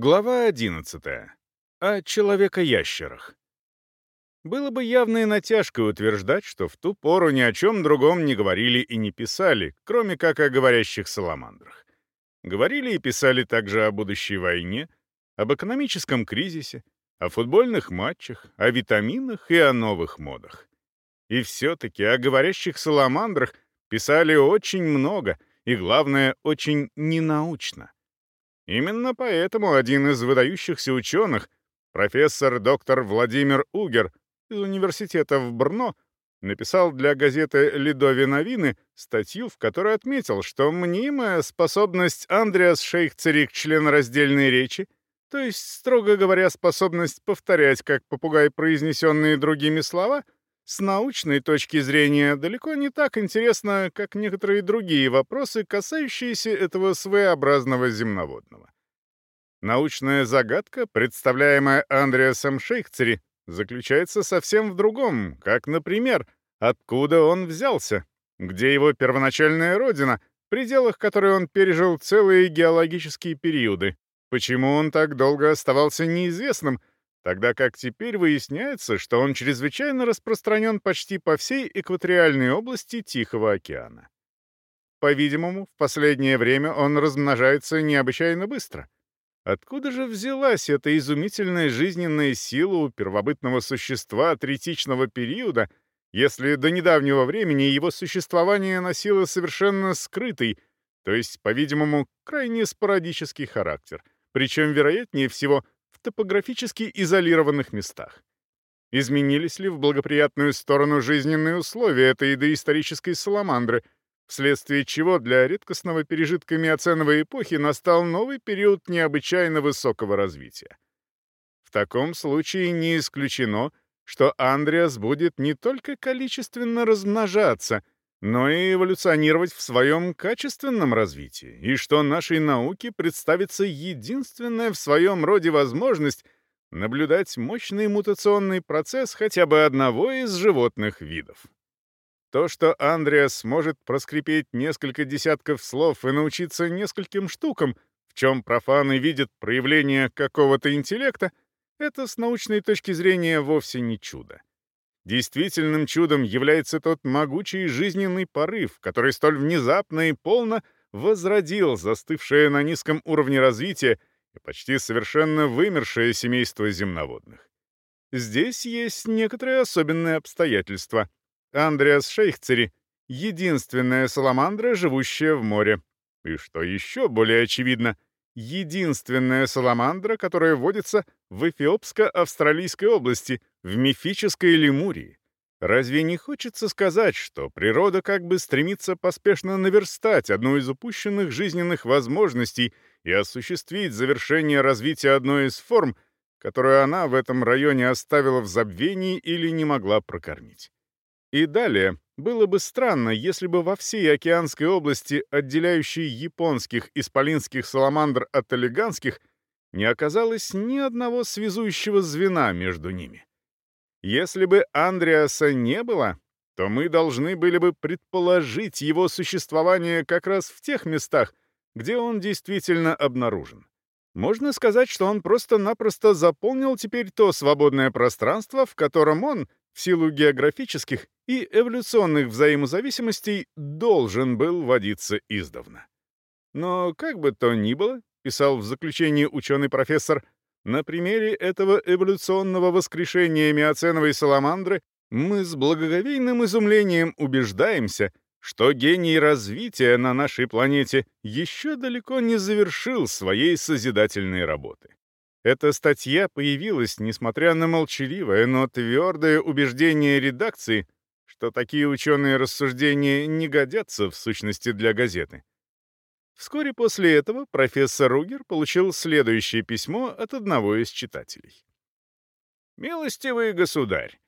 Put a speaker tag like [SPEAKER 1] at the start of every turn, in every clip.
[SPEAKER 1] Глава 11. О человека-ящерах. Было бы явной натяжкой утверждать, что в ту пору ни о чем другом не говорили и не писали, кроме как о говорящих саламандрах. Говорили и писали также о будущей войне, об экономическом кризисе, о футбольных матчах, о витаминах и о новых модах. И все-таки о говорящих саламандрах писали очень много и, главное, очень ненаучно. Именно поэтому один из выдающихся ученых, профессор доктор Владимир Угер из университета в Брно, написал для газеты «Ледови новины» статью, в которой отметил, что мнимая способность Андреас Шейхцери к членораздельной речи, то есть, строго говоря, способность повторять как попугай произнесенные другими слова — с научной точки зрения далеко не так интересно, как некоторые другие вопросы, касающиеся этого своеобразного земноводного. Научная загадка, представляемая Андреасом Шейхцери, заключается совсем в другом, как, например, откуда он взялся, где его первоначальная родина, в пределах которой он пережил целые геологические периоды, почему он так долго оставался неизвестным — тогда как теперь выясняется, что он чрезвычайно распространен почти по всей экваториальной области Тихого океана. По-видимому, в последнее время он размножается необычайно быстро. Откуда же взялась эта изумительная жизненная сила у первобытного существа третичного периода, если до недавнего времени его существование носило совершенно скрытый, то есть, по-видимому, крайне спорадический характер, причем, вероятнее всего, топографически изолированных местах. Изменились ли в благоприятную сторону жизненные условия этой доисторической саламандры, вследствие чего для редкостного пережитка миоценовой эпохи настал новый период необычайно высокого развития. В таком случае не исключено, что Андреас будет не только количественно размножаться — но и эволюционировать в своем качественном развитии, и что нашей науке представится единственная в своем роде возможность наблюдать мощный мутационный процесс хотя бы одного из животных видов. То, что Андреас сможет проскрипеть несколько десятков слов и научиться нескольким штукам, в чем профаны видят проявление какого-то интеллекта, это с научной точки зрения вовсе не чудо. Действительным чудом является тот могучий жизненный порыв, который столь внезапно и полно возродил застывшее на низком уровне развития и почти совершенно вымершее семейство земноводных. Здесь есть некоторые особенные обстоятельства. Андреас Шейхцери — единственная саламандра, живущая в море. И что еще более очевидно — единственная саламандра, которая водится в Эфиопско-Австралийской области, в мифической Лемурии. Разве не хочется сказать, что природа как бы стремится поспешно наверстать одну из упущенных жизненных возможностей и осуществить завершение развития одной из форм, которую она в этом районе оставила в забвении или не могла прокормить? И далее, было бы странно, если бы во всей океанской области, отделяющей японских исполинских саламандр от олиганских, не оказалось ни одного связующего звена между ними. Если бы Андреаса не было, то мы должны были бы предположить его существование как раз в тех местах, где он действительно обнаружен. Можно сказать, что он просто-напросто заполнил теперь то свободное пространство, в котором он, в силу географических и эволюционных взаимозависимостей должен был водиться издавна. Но как бы то ни было, писал в заключении ученый-профессор, на примере этого эволюционного воскрешения миоценовой саламандры мы с благоговейным изумлением убеждаемся, что гений развития на нашей планете еще далеко не завершил своей созидательной работы. Эта статья появилась, несмотря на молчаливое, но твердое убеждение редакции, что такие ученые рассуждения не годятся в сущности для газеты. Вскоре после этого профессор Ругер получил следующее письмо от одного из читателей. «Милостивый государь,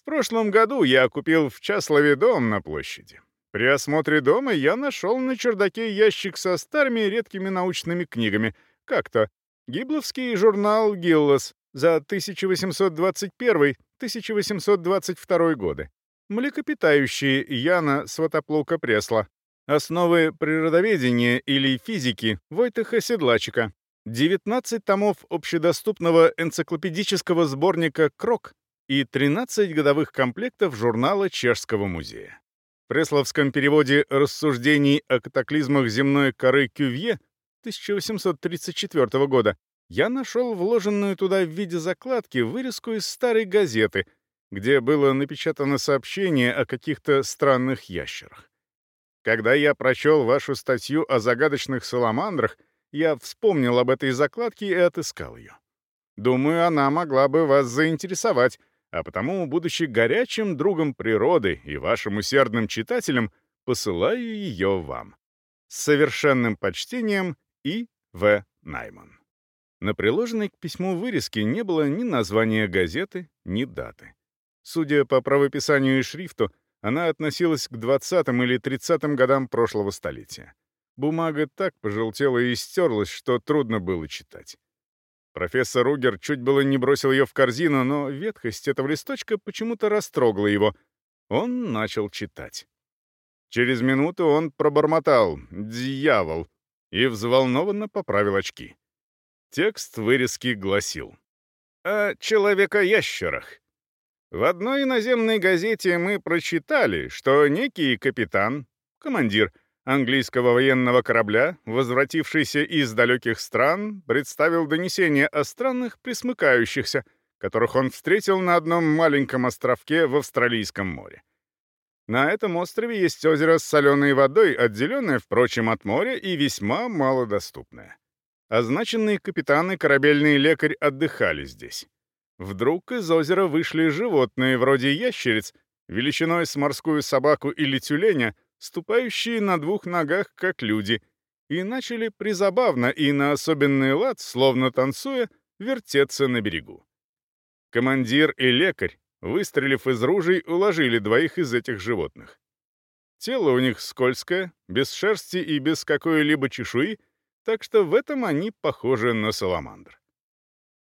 [SPEAKER 1] в прошлом году я купил в Часлове дом на площади. При осмотре дома я нашел на чердаке ящик со старыми редкими научными книгами, как-то Гибловский журнал «Гиллос» за 1821-1822 годы. Млекопитающие Яна Сватоплука Пресла. Основы природоведения или физики Войтаха Седлачика. 19 томов общедоступного энциклопедического сборника «Крок» и 13 годовых комплектов журнала Чешского музея. В пресловском переводе «Рассуждений о катаклизмах земной коры Кювье» 1834 года я нашел вложенную туда в виде закладки вырезку из старой газеты, где было напечатано сообщение о каких-то странных ящерах. Когда я прочел вашу статью о загадочных саламандрах, я вспомнил об этой закладке и отыскал ее. Думаю, она могла бы вас заинтересовать, а потому, будучи горячим другом природы и вашим усердным читателем, посылаю ее вам. С совершенным почтением И. В. Найман. На приложенной к письму вырезке не было ни названия газеты, ни даты. Судя по правописанию и шрифту, она относилась к 20-м или 30-м годам прошлого столетия. Бумага так пожелтела и стерлась, что трудно было читать. Профессор Угер чуть было не бросил ее в корзину, но ветхость этого листочка почему-то растрогла его. Он начал читать. Через минуту он пробормотал «Дьявол!» и взволнованно поправил очки. Текст вырезки гласил «О человека-ящерах. В одной иноземной газете мы прочитали, что некий капитан, командир английского военного корабля, возвратившийся из далеких стран, представил донесение о странных присмыкающихся, которых он встретил на одном маленьком островке в Австралийском море. На этом острове есть озеро с соленой водой, отделенное, впрочем, от моря и весьма малодоступное. Означенные капитаны корабельный лекарь отдыхали здесь. Вдруг из озера вышли животные вроде ящериц, величиной с морскую собаку или тюленя, ступающие на двух ногах, как люди, и начали призабавно и на особенный лад, словно танцуя, вертеться на берегу. Командир и лекарь, выстрелив из ружей, уложили двоих из этих животных. Тело у них скользкое, без шерсти и без какой-либо чешуи, так что в этом они похожи на саламандр.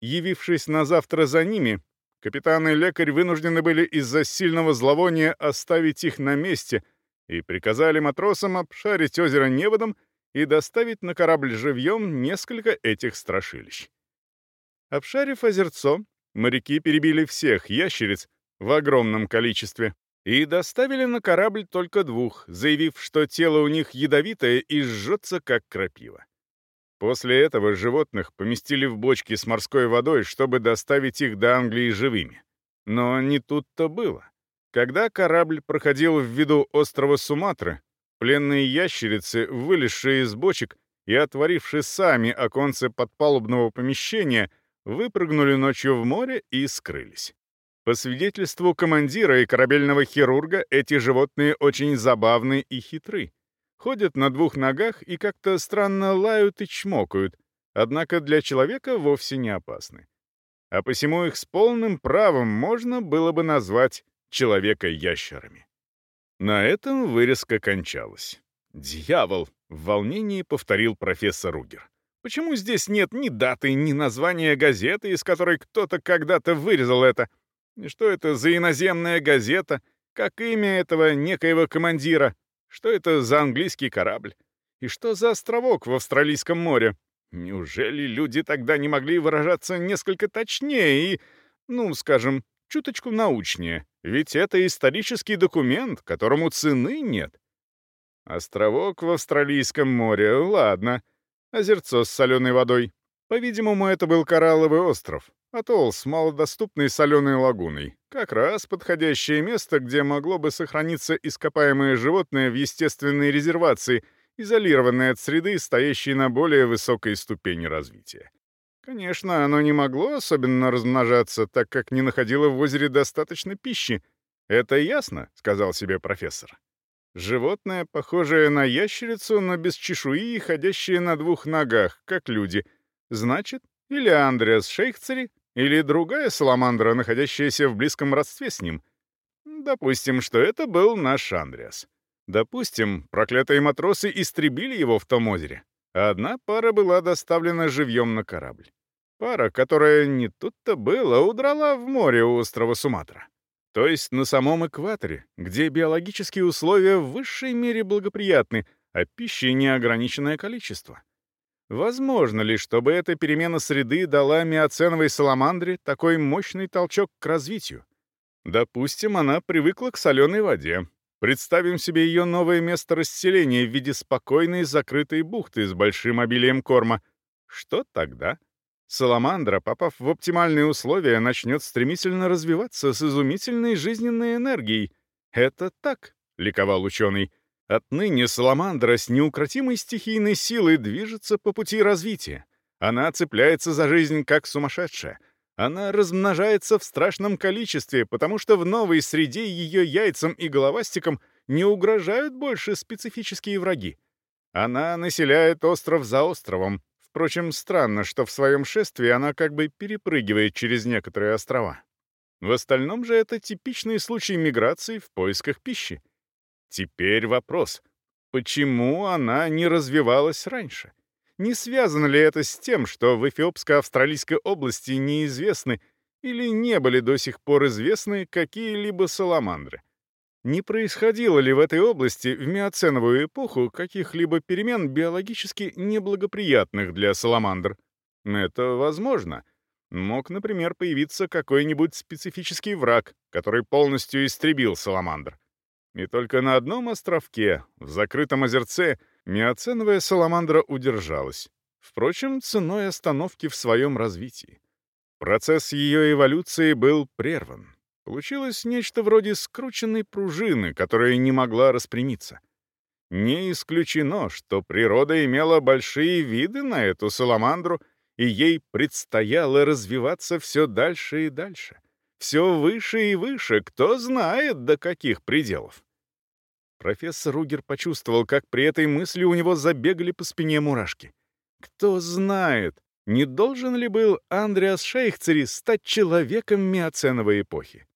[SPEAKER 1] Явившись на завтра за ними, капитан и лекарь вынуждены были из-за сильного зловония оставить их на месте и приказали матросам обшарить озеро неводом и доставить на корабль живьем несколько этих страшилищ. Обшарив озерцо, моряки перебили всех ящериц в огромном количестве и доставили на корабль только двух, заявив, что тело у них ядовитое и жжется, как крапива. После этого животных поместили в бочки с морской водой, чтобы доставить их до Англии живыми. Но не тут-то было. Когда корабль проходил в виду острова Суматры, пленные ящерицы, вылезшие из бочек и отворившие сами оконцы подпалубного помещения, выпрыгнули ночью в море и скрылись. По свидетельству командира и корабельного хирурга, эти животные очень забавны и хитры ходят на двух ногах и как-то странно лают и чмокают, однако для человека вовсе не опасны. А посему их с полным правом можно было бы назвать человека-ящерами. На этом вырезка кончалась. «Дьявол!» — в волнении повторил профессор Ругер. «Почему здесь нет ни даты, ни названия газеты, из которой кто-то когда-то вырезал это? И что это за иноземная газета? Как имя этого некоего командира? Что это за английский корабль? И что за островок в Австралийском море? Неужели люди тогда не могли выражаться несколько точнее и, ну, скажем, чуточку научнее? Ведь это исторический документ, которому цены нет. Островок в Австралийском море, ладно. Озерцо с соленой водой. По-видимому, это был коралловый остров. Атолл с малодоступной соленой лагуной. Как раз подходящее место, где могло бы сохраниться ископаемое животное в естественной резервации, изолированное от среды, стоящей на более высокой ступени развития. Конечно, оно не могло особенно размножаться, так как не находило в озере достаточно пищи. «Это ясно», — сказал себе профессор. Животное, похожее на ящерицу, но без чешуи и ходящее на двух ногах, как люди. Значит, или Андреас Шейхцери, или другая саламандра, находящаяся в близком родстве с ним. Допустим, что это был наш Андреас. Допустим, проклятые матросы истребили его в том озере, а одна пара была доставлена живьем на корабль. Пара, которая не тут-то была, удрала в море у острова Суматра. То есть на самом экваторе, где биологические условия в высшей мере благоприятны, а пищи неограниченное количество. Возможно ли, чтобы эта перемена среды дала миоценовой саламандре такой мощный толчок к развитию? Допустим, она привыкла к соленой воде. Представим себе ее новое место расселения в виде спокойной закрытой бухты с большим обилием корма. Что тогда? Саламандра, попав в оптимальные условия, начнет стремительно развиваться с изумительной жизненной энергией. Это так, ликовал ученый. Отныне Саламандра с неукротимой стихийной силой движется по пути развития. Она цепляется за жизнь как сумасшедшая. Она размножается в страшном количестве, потому что в новой среде ее яйцам и головастикам не угрожают больше специфические враги. Она населяет остров за островом. Впрочем, странно, что в своем шествии она как бы перепрыгивает через некоторые острова. В остальном же это типичный случай миграции в поисках пищи. Теперь вопрос, почему она не развивалась раньше? Не связано ли это с тем, что в Эфиопско-Австралийской области неизвестны или не были до сих пор известны какие-либо саламандры? Не происходило ли в этой области в миоценовую эпоху каких-либо перемен биологически неблагоприятных для саламандр? Это возможно. Мог, например, появиться какой-нибудь специфический враг, который полностью истребил саламандр. И только на одном островке, в закрытом озерце, миоценовая саламандра удержалась. Впрочем, ценой остановки в своем развитии. Процесс ее эволюции был прерван. Получилось нечто вроде скрученной пружины, которая не могла распрямиться. Не исключено, что природа имела большие виды на эту саламандру, и ей предстояло развиваться все дальше и дальше. Все выше и выше, кто знает, до каких пределов. Профессор Угер почувствовал, как при этой мысли у него забегали по спине мурашки. Кто знает, не должен ли был Андреас Шейхцери стать человеком миоценовой эпохи?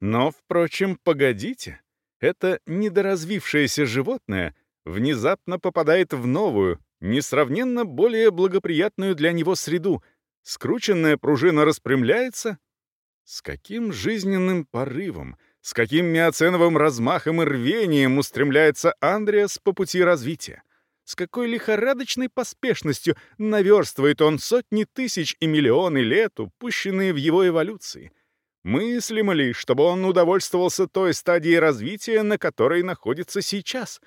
[SPEAKER 1] Но, впрочем, погодите. Это недоразвившееся животное внезапно попадает в новую, несравненно более благоприятную для него среду. Скрученная пружина распрямляется. С каким жизненным порывом — с каким миоценовым размахом и рвением устремляется Андреас по пути развития. С какой лихорадочной поспешностью наверстывает он сотни тысяч и миллионы лет, упущенные в его эволюции. Мыслимо ли, чтобы он удовольствовался той стадией развития, на которой находится сейчас?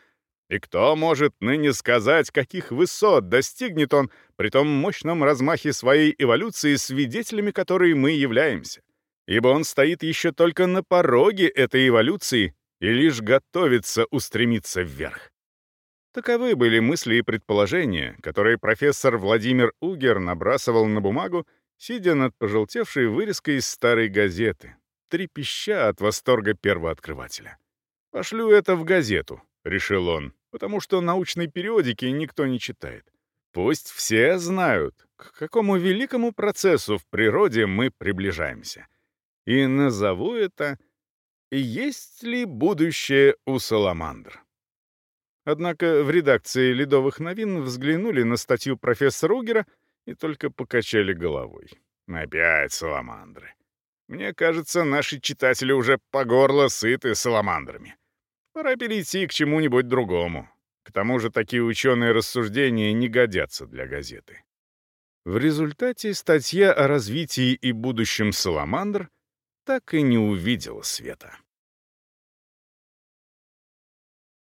[SPEAKER 1] И кто может ныне сказать, каких высот достигнет он при том мощном размахе своей эволюции, свидетелями которой мы являемся? Ибо он стоит еще только на пороге этой эволюции и лишь готовится устремиться вверх. Таковы были мысли и предположения, которые профессор Владимир Угер набрасывал на бумагу, сидя над пожелтевшей вырезкой из старой газеты, трепеща от восторга первооткрывателя. «Пошлю это в газету», — решил он, потому что научной периодики никто не читает. Пусть все знают, к какому великому процессу в природе мы приближаемся и назову это «Есть ли будущее у саламандр?». Однако в редакции «Ледовых новин» взглянули на статью профессора Угера и только покачали головой. Опять саламандры. Мне кажется, наши читатели уже по горло сыты саламандрами. Пора перейти к чему-нибудь другому. К тому же такие ученые рассуждения не годятся для газеты. В результате статья о развитии и будущем саламандр — так и не увидела света.